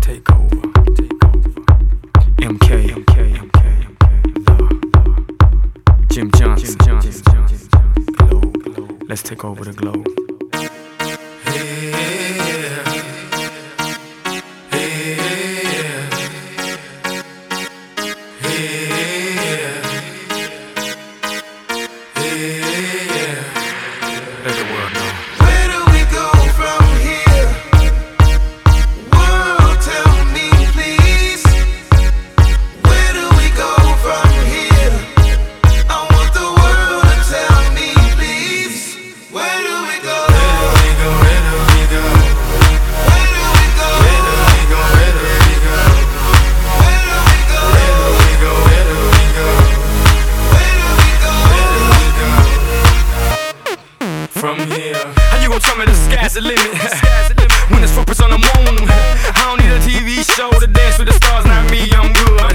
Take over. MK. Jim Let's take over the globe. Let the world know. Yeah. How you gon' tell me the sky's the limit? The the limit. when it's focused on the moon, I don't need a TV show to dance with the stars, not me, I'm good.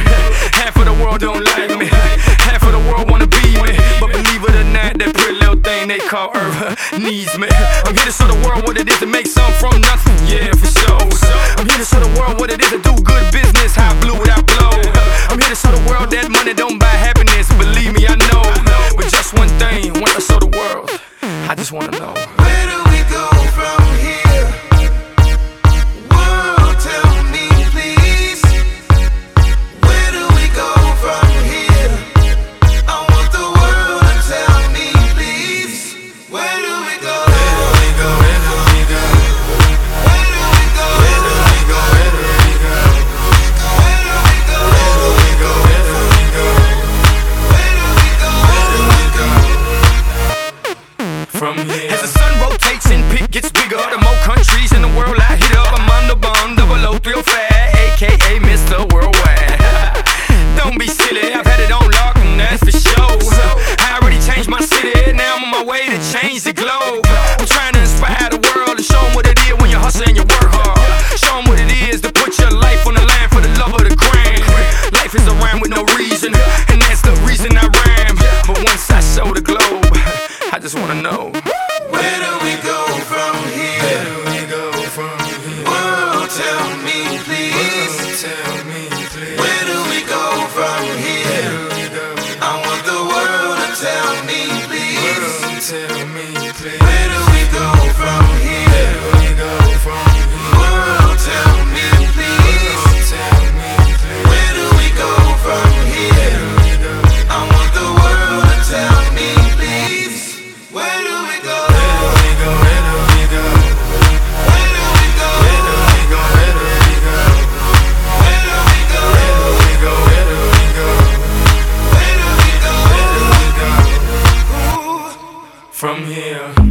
Half of the world don't like me, half of the world wanna be me. But believe it or not, that pretty little thing they call Earth uh, needs me. I'm here to show the world what it is to make something from nothing, yeah, for sure. I'm here to show the world what it is to do good business, how blue it I blow. I'm here to show the world that money don't buy happiness, believe me, I know. But just one thing. wanna know. from here.